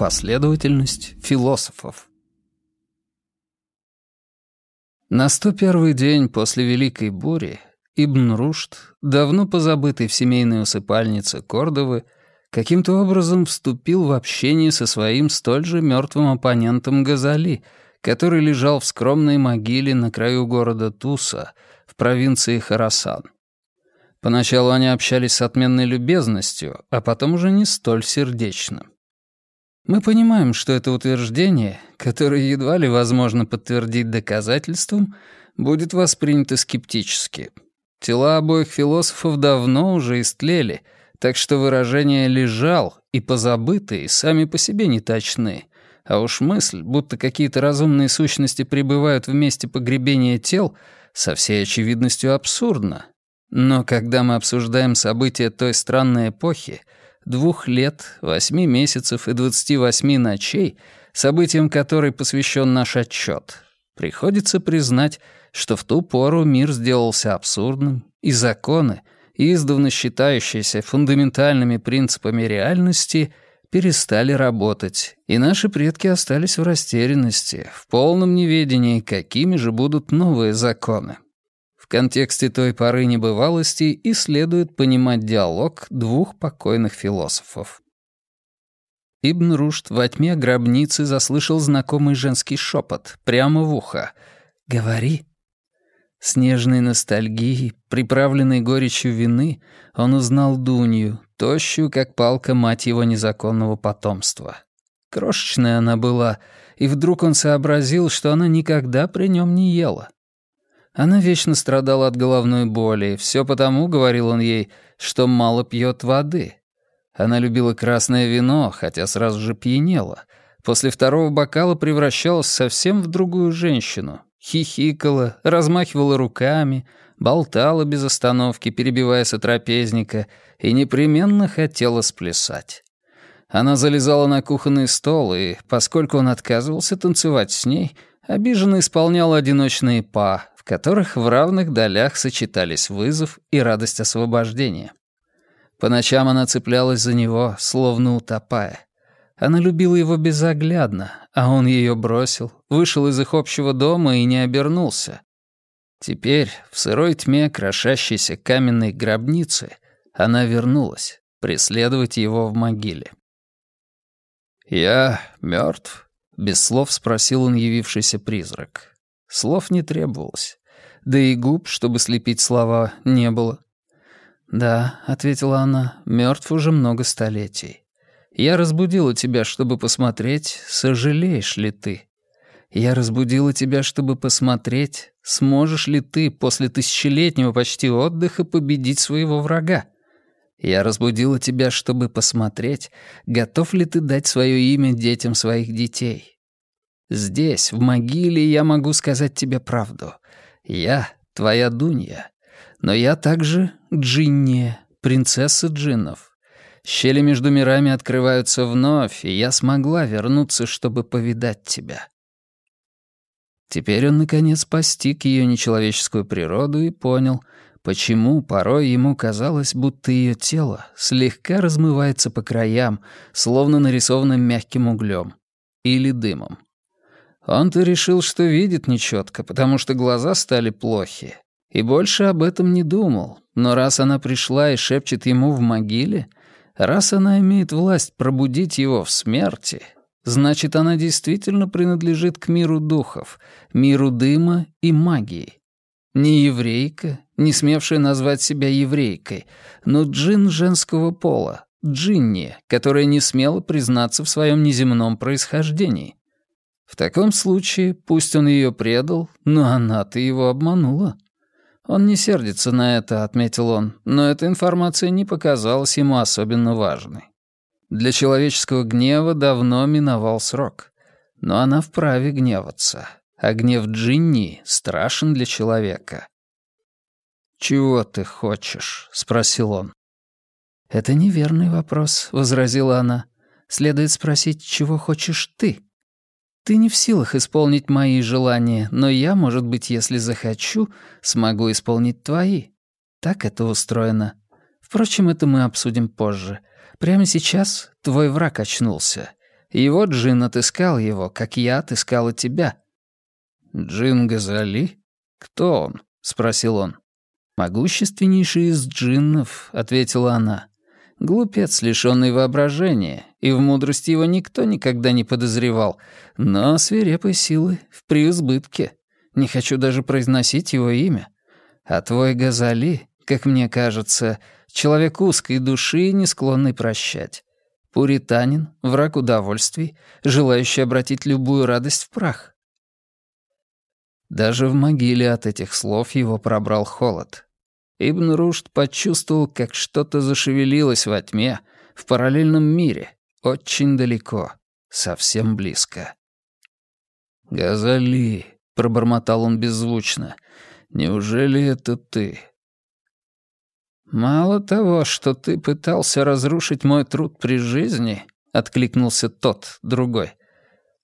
Непоследовательность философов. На 101 день после Великой бури Ибн Рушд, давно позабытый в семейной усыпальнице Кордовы, каким-то образом вступил в общение со своим столь же мертвым оппонентом Газали, который лежал в скромной могиле на краю города Туса в провинции Харасан. Поначалу они общались с отменной любезностью, а потом уже не столь сердечно. Мы понимаем, что это утверждение, которое едва ли возможно подтвердить доказательством, будет воспринято скептически. Тела обоих философов давно уже истлели, так что выражения «лежал» и «позабытый» сами по себе не точны. А уж мысль, будто какие-то разумные сущности пребывают в месте погребения тел, со всей очевидностью абсурдна. Но когда мы обсуждаем события той странной эпохи, двух лет, восьми месяцев и двадцати восьми ночей, событиям которой посвящен наш отчет, приходится признать, что в ту пору мир сделался абсурдным, и законы, издавна считающиеся фундаментальными принципами реальности, перестали работать, и наши предки остались в растерянности, в полном неведении, какими же будут новые законы контексте той поры небывалости и следует понимать диалог двух покойных философов. Ибн Рушд во тьме гробницы заслышал знакомый женский шепот прямо в ухо. «Говори». С нежной ностальгией, приправленной горечью вины, он узнал Дунью, тощую, как палка, мать его незаконного потомства. Крошечная она была, и вдруг он сообразил, что она никогда при нем не ела. Она вечно страдала от головной боли, все потому, говорил он ей, что мало пьет воды. Она любила красное вино, хотя сразу же пьянела. После второго бокала превращалась совсем в другую женщину. Хихикала, размахивала руками, болтала без остановки, перебивая сотрапезника, и непременно хотела сплясать. Она залезала на кухонный стол, и, поскольку он отказывался танцевать с ней, обиженно исполняла одиночные па, в которых в равных долях сочетались вызов и радость освобождения. По ночам она цеплялась за него, словно утопая. Она любила его безоглядно, а он ее бросил, вышел из их общего дома и не обернулся. Теперь, в сырой тьме крошащейся каменной гробницы, она вернулась, преследовать его в могиле. «Я мертв? Без слов спросил он явившийся призрак. Слов не требовалось. Да и губ, чтобы слепить слова, не было. «Да», — ответила она, — «мёртв уже много столетий. Я разбудила тебя, чтобы посмотреть, сожалеешь ли ты. Я разбудила тебя, чтобы посмотреть, сможешь ли ты после тысячелетнего почти отдыха победить своего врага. Я разбудила тебя, чтобы посмотреть, готов ли ты дать свое имя детям своих детей. Здесь, в могиле, я могу сказать тебе правду. Я твоя Дунья. Но я также Джинни, принцесса джиннов. Щели между мирами открываются вновь, и я смогла вернуться, чтобы повидать тебя. Теперь он, наконец, постиг ее нечеловеческую природу и понял, почему порой ему казалось, будто ее тело слегка размывается по краям, словно нарисованным мягким углем или дымом. Он-то решил, что видит нечетко, потому что глаза стали плохи. И больше об этом не думал. Но раз она пришла и шепчет ему в могиле, раз она имеет власть пробудить его в смерти, значит, она действительно принадлежит к миру духов, миру дыма и магии. Не еврейка, не смевшая назвать себя еврейкой, но джин женского пола, джинни, которая не смела признаться в своем неземном происхождении. В таком случае, пусть он ее предал, но она-то его обманула. Он не сердится на это, отметил он, но эта информация не показалась ему особенно важной. Для человеческого гнева давно миновал срок. Но она вправе гневаться, а гнев Джинни страшен для человека. «Чего ты хочешь?» — спросил он. «Это неверный вопрос», — возразила она. «Следует спросить, чего хочешь ты?» Ты не в силах исполнить мои желания, но я, может быть, если захочу, смогу исполнить твои. Так это устроено. Впрочем, это мы обсудим позже. Прямо сейчас твой враг очнулся. Его джин отыскал его, как я отыскала тебя». «Джин Газали? Кто он?» — спросил он. «Могущественнейший из джиннов», — ответила она. Глупец, лишённый воображения, и в мудрости его никто никогда не подозревал, но свирепой силы в преизбытке. Не хочу даже произносить его имя. А твой Газали, как мне кажется, человек узкой души, не склонный прощать. Пуританин, враг удовольствий, желающий обратить любую радость в прах. Даже в могиле от этих слов его пробрал холод. Ибн Рушд почувствовал, как что-то зашевелилось во тьме, в параллельном мире, очень далеко, совсем близко. «Газали», — пробормотал он беззвучно, — «неужели это ты?» «Мало того, что ты пытался разрушить мой труд при жизни», — откликнулся тот, другой.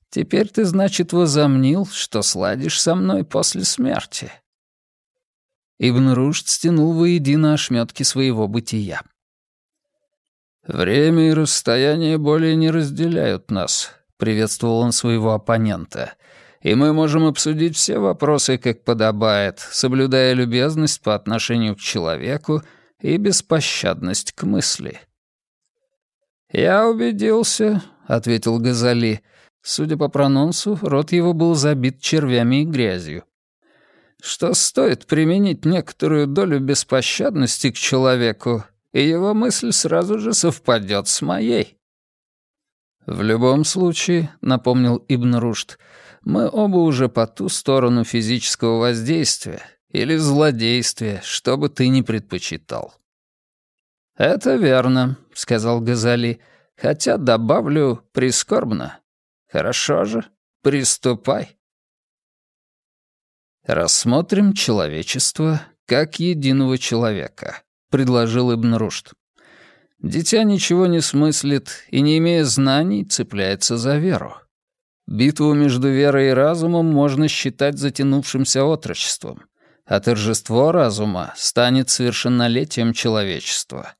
«Теперь ты, значит, возомнил, что сладишь со мной после смерти». Ибн Рушд стянул воедино ошметки своего бытия. «Время и расстояние более не разделяют нас», — приветствовал он своего оппонента. «И мы можем обсудить все вопросы, как подобает, соблюдая любезность по отношению к человеку и беспощадность к мысли». «Я убедился», — ответил Газали. Судя по прононсу, рот его был забит червями и грязью. «Что стоит применить некоторую долю беспощадности к человеку, и его мысль сразу же совпадет с моей». «В любом случае», — напомнил Ибн Рушд, «мы оба уже по ту сторону физического воздействия или злодействия, что бы ты ни предпочитал». «Это верно», — сказал Газали, «хотя добавлю прискорбно. Хорошо же, приступай». Рассмотрим человечество как единого человека. — предложил Ибн Рушд. «Дитя ничего не смыслит и, не имея знаний, цепляется за веру. Битву между верой и разумом можно считать затянувшимся отрочеством, а торжество разума станет совершеннолетием человечества.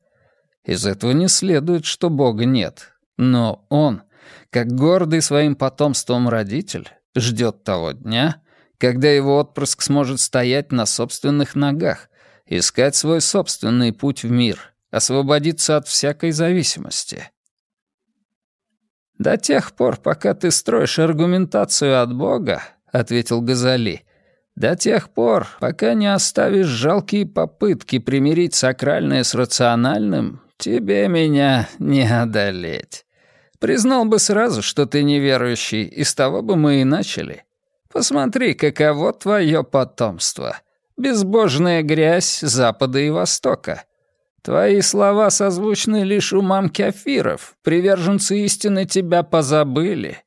Из этого не следует, что Бога нет, но Он, как гордый своим потомством родитель, ждет того дня, когда его отпрыск сможет стоять на собственных ногах, искать свой собственный путь в мир, освободиться от всякой зависимости. «До тех пор, пока ты строишь аргументацию от Бога», — ответил Газали, «до тех пор, пока не оставишь жалкие попытки примирить сакральное с рациональным, тебе меня не одолеть. Признал бы сразу, что ты неверующий, и с того бы мы и начали. Посмотри, каково твое потомство. Безбожная грязь Запада и Востока. Твои слова созвучны лишь умам кефиров. Приверженцы истины тебя позабыли.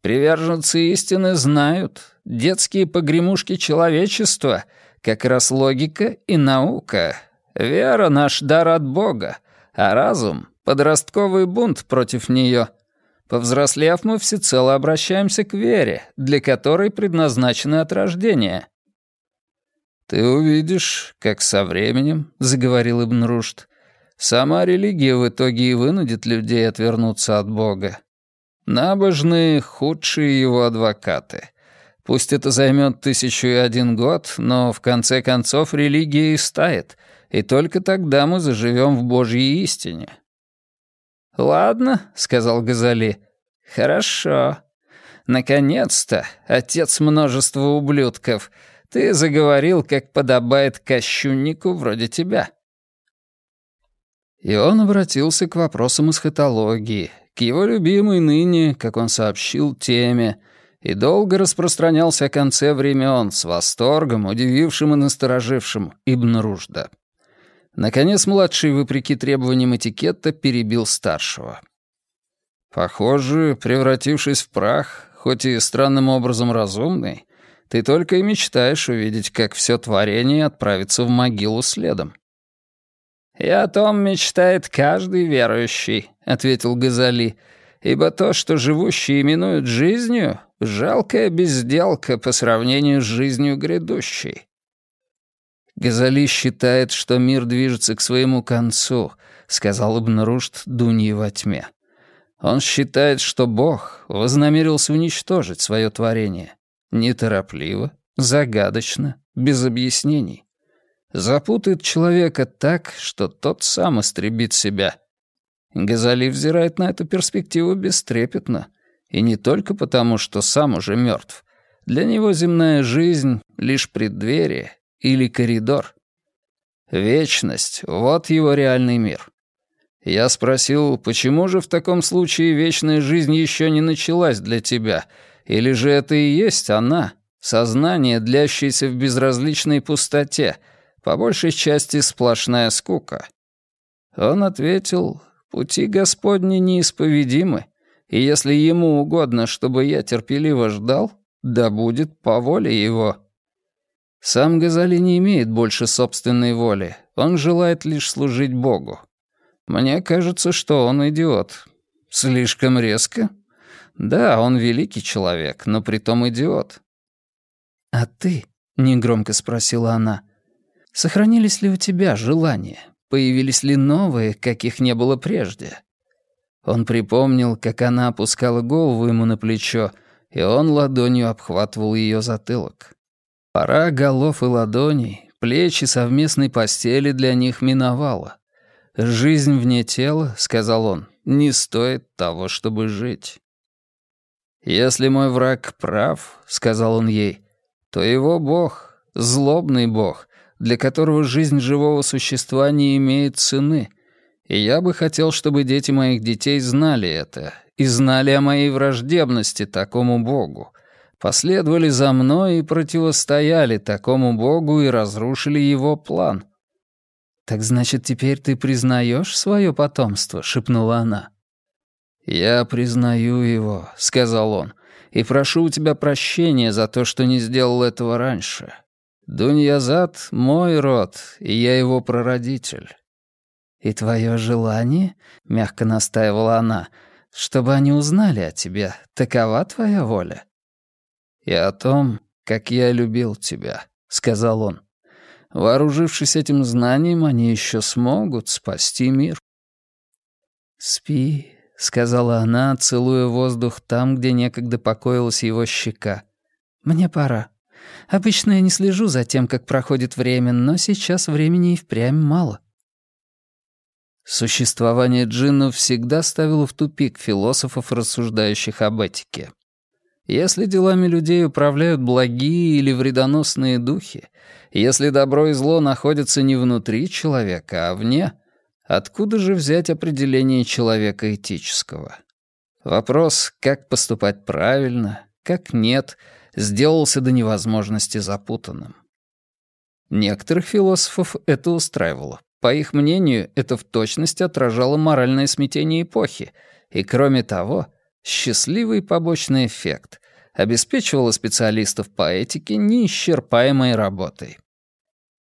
Приверженцы истины знают. Детские погремушки человечества — как раз логика и наука. Вера — наш дар от Бога, а разум — подростковый бунт против нее. Повзрослев, мы всецело обращаемся к вере, для которой предназначены от рождения. «Ты увидишь, как со временем», — заговорил Ибн Рушд, «сама религия в итоге и вынудит людей отвернуться от Бога. Набожные — худшие его адвокаты. Пусть это займет тысячу и один год, но в конце концов религия истает, и только тогда мы заживем в Божьей истине». «Ладно», — сказал Газали, — «хорошо. Наконец-то, отец множества ублюдков — ты заговорил, как подобает кощуннику вроде тебя». И он обратился к вопросам эсхатологии, к его любимой ныне, как он сообщил, теме, и долго распространялся о конце времен с восторгом, удивившим и насторожившим Ибн Ружда. Наконец младший, вопреки требованиям этикета, перебил старшего. «Похоже, превратившись в прах, хоть и странным образом разумный, ты только и мечтаешь увидеть, как все творение отправится в могилу следом». «И о том мечтает каждый верующий», — ответил Газали, «ибо то, что живущие именуют жизнью, — жалкая безделка по сравнению с жизнью грядущей». «Газали считает, что мир движется к своему концу», — сказал Ибн Рушд Дуньи во тьме. Он считает, что Бог вознамерился уничтожить свое творение. Неторопливо, загадочно, без объяснений. Запутает человека так, что тот сам истребит себя. Газали взирает на эту перспективу бестрепетно. И не только потому, что сам уже мертв. Для него земная жизнь — лишь преддверие или коридор. Вечность — вот его реальный мир. Я спросил, почему же в таком случае вечная жизнь еще не началась для тебя? Или же это и есть она, сознание, длящееся в безразличной пустоте, по большей части сплошная скука? Он ответил, пути Господни неисповедимы, и если ему угодно, чтобы я терпеливо ждал, да будет по воле его. Сам Газали не имеет больше собственной воли, он желает лишь служить Богу. Мне кажется, что он идиот. Слишком резко? Да, он великий человек, но притом идиот. «А ты?» — негромко спросила она. «Сохранились ли у тебя желания? Появились ли новые, каких не было прежде?» Он припомнил, как она опускала голову ему на плечо, и он ладонью обхватывал ее затылок. Пора голов и ладоней, плечи совместной постели для них миновала. «Жизнь вне тела», — сказал он, — «не стоит того, чтобы жить». «Если мой враг прав», — сказал он ей, — «то его бог, злобный бог, для которого жизнь живого существа не имеет цены. И я бы хотел, чтобы дети моих детей знали это и знали о моей враждебности такому богу, последовали за мной и противостояли такому богу и разрушили его план». «Так значит, теперь ты признаешь свое потомство?» — шепнула она. «Я признаю его», — сказал он, — «и прошу у тебя прощения за то, что не сделал этого раньше. Дуньязад — мой род, и я его прародитель». «И твое желание?» — мягко настаивала она, — «чтобы они узнали о тебе. Такова твоя воля?» «И о том, как я любил тебя», — сказал он. Вооружившись этим знанием, они еще смогут спасти мир. «Спи», — сказала она, целуя воздух там, где некогда покоилась его щека. «Мне пора. Обычно я не слежу за тем, как проходит время, но сейчас времени и впрямь мало». Существование джиннов всегда ставило в тупик философов, рассуждающих об этике. Если делами людей управляют благие или вредоносные духи, если добро и зло находятся не внутри человека, а вне, откуда же взять определение человека этического? Вопрос, как поступать правильно, как нет, сделался до невозможности запутанным. Некоторых философов это устраивало. По их мнению, это в точности отражало моральное смятение эпохи, и, кроме того, Счастливый побочный эффект обеспечивало специалистов по этике неисчерпаемой работой.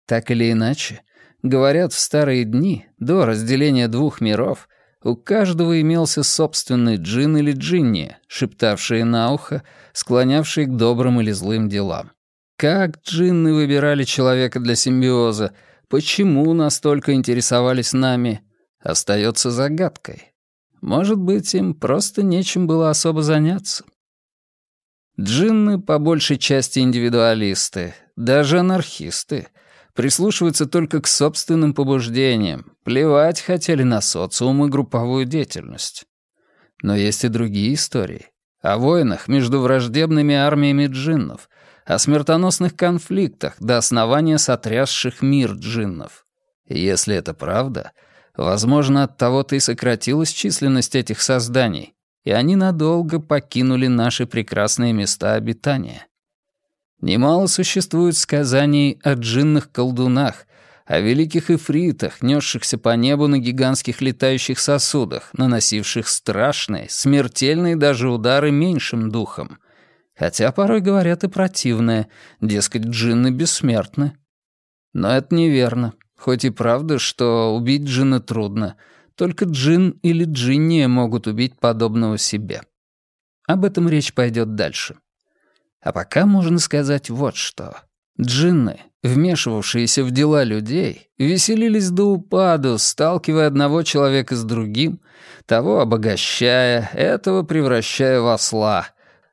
Так или иначе, говорят, в старые дни, до разделения двух миров, у каждого имелся собственный джин или джинни, шептавшие на ухо, склонявшие к добрым или злым делам. Как джинны выбирали человека для симбиоза, почему настолько интересовались нами, остается загадкой. Может быть, им просто нечем было особо заняться. Джинны по большей части индивидуалисты, даже анархисты, прислушиваются только к собственным побуждениям, плевать хотели на социум и групповую деятельность. Но есть и другие истории. О войнах между враждебными армиями джиннов, о смертоносных конфликтах до основания сотрясших мир джиннов. Если это правда — Возможно, от того-то и сократилась численность этих созданий, и они надолго покинули наши прекрасные места обитания. Немало существует сказаний о джинных колдунах, о великих эфритах, несшихся по небу на гигантских летающих сосудах, наносивших страшные, смертельные даже удары меньшим духом. Хотя порой говорят и противное, дескать, джинны бессмертны. Но это неверно. Хоть и правда, что убить джина трудно. Только джин или джинни могут убить подобного себе. Об этом речь пойдет дальше. А пока можно сказать вот что. Джинны вмешивавшиеся в дела людей, веселились до упаду, сталкивая одного человека с другим, того обогащая, этого превращая в осла.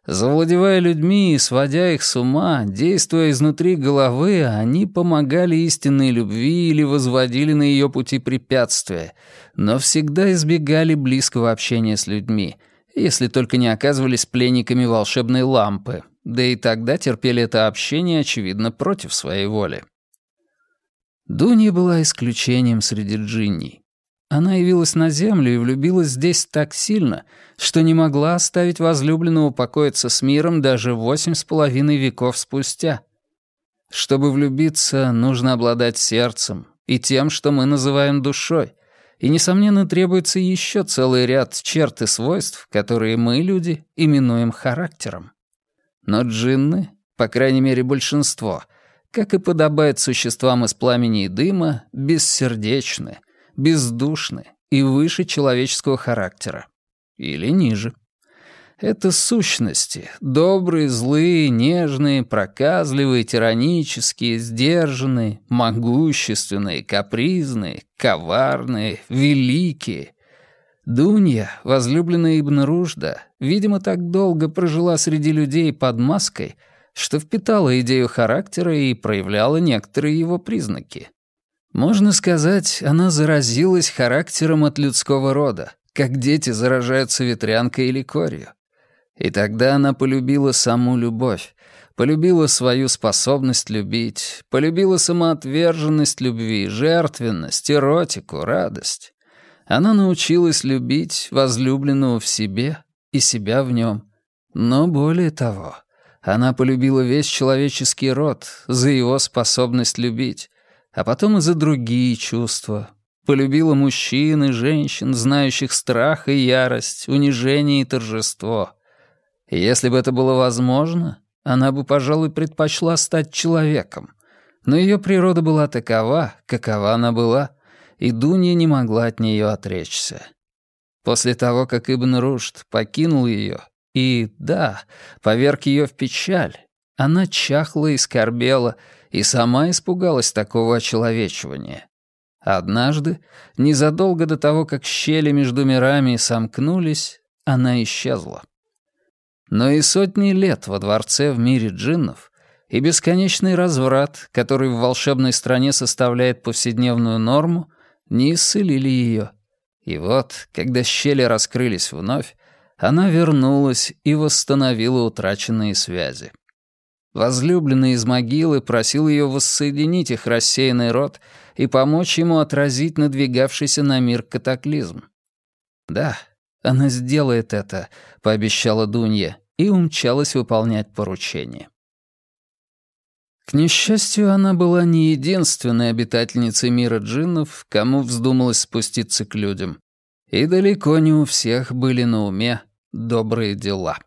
Завладевая людьми и сводя их с ума, действуя изнутри головы, они помогали истинной любви или возводили на ее пути препятствия, но всегда избегали близкого общения с людьми, если только не оказывались пленниками волшебной лампы, да и тогда терпели это общение, очевидно, против своей воли. Дунья была исключением среди джинней. Она явилась на землю и влюбилась здесь так сильно, что не могла оставить возлюбленного покоиться с миром даже восемь с половиной веков спустя. Чтобы влюбиться, нужно обладать сердцем и тем, что мы называем душой, и, несомненно, требуется еще целый ряд черт и свойств, которые мы, люди, именуем характером. Но джинны, по крайней мере большинство, как и подобает существам из пламени и дыма, бессердечны, бездушны и выше человеческого характера. Или ниже. Это сущности, добрые, злые, нежные, проказливые, тиранические, сдержанные, могущественные, капризные, коварные, великие, Дунья, возлюбленная Ибн Ружда, видимо, так долго прожила среди людей под маской, что впитала идею характера и проявляла некоторые его признаки. Можно сказать, она заразилась характером от людского рода, как дети заражаются ветрянкой или корью. И тогда она полюбила саму любовь, полюбила свою способность любить, полюбила самоотверженность любви, жертвенность, эротику, радость. Она научилась любить возлюбленного в себе и себя в нем. Но более того, она полюбила весь человеческий род за его способность любить, а потом и за другие чувства. Полюбила мужчин и женщин, знающих страх и ярость, унижение и торжество. И если бы это было возможно, она бы, пожалуй, предпочла стать человеком. Но ее природа была такова, какова она была — и Дунья не могла от нее отречься. После того, как Ибн Рушд покинул ее и, да, поверг ее в печаль, она чахла и скорбела, и сама испугалась такого очеловечивания. Однажды, незадолго до того, как щели между мирами сомкнулись, она исчезла. Но и сотни лет во дворце в мире джиннов и бесконечный разврат, который в волшебной стране составляет повседневную норму, не исцелили ее. И вот, когда щели раскрылись вновь, она вернулась и восстановила утраченные связи. Возлюбленный из могилы просил ее воссоединить их рассеянный род и помочь ему отразить надвигавшийся на мир катаклизм. «Да, она сделает это», — пообещала Дунья, и умчалась выполнять поручение. К несчастью, она была не единственной обитательницей мира джиннов, кому вздумалось спуститься к людям. И далеко не у всех были на уме добрые дела.